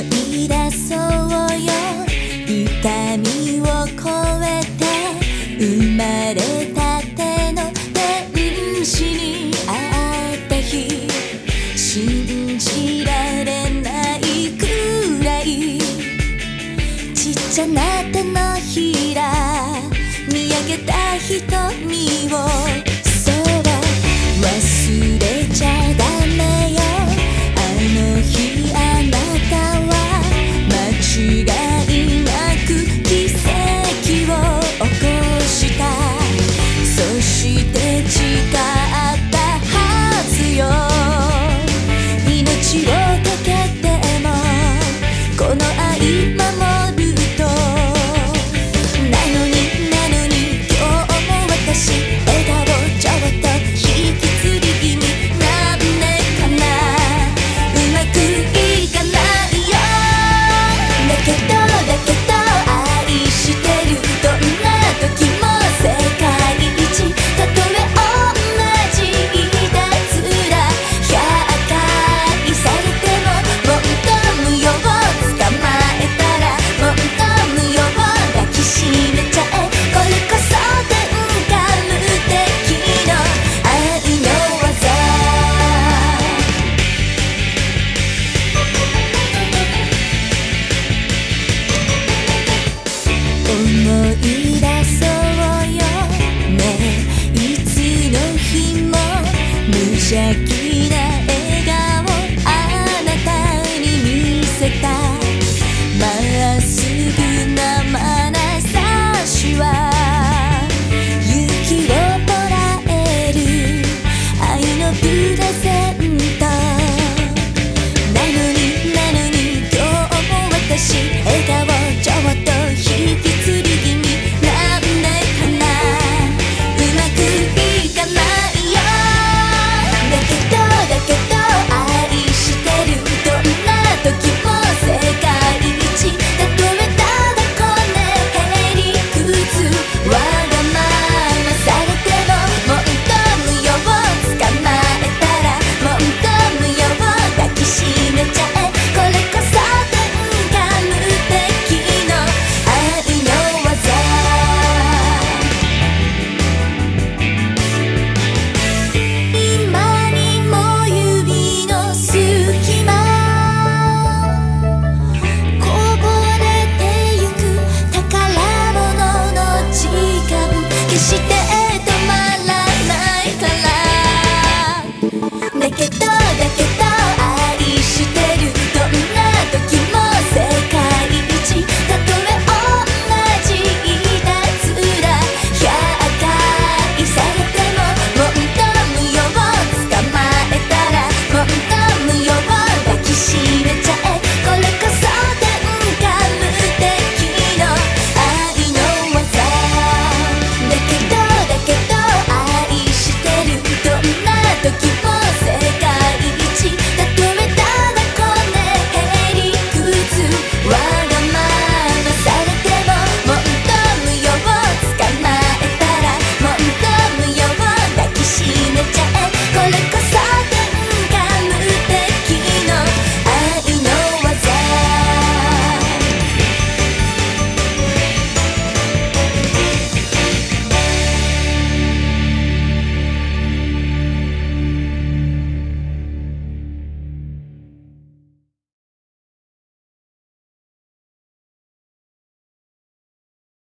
い出そうよ痛みを超えて生まれたての天使に会った日。信じられないくらい。ちっちゃな手のひら見上げた瞳を